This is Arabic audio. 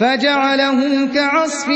فَجَعَلَهُمْ كَعَصْفٍ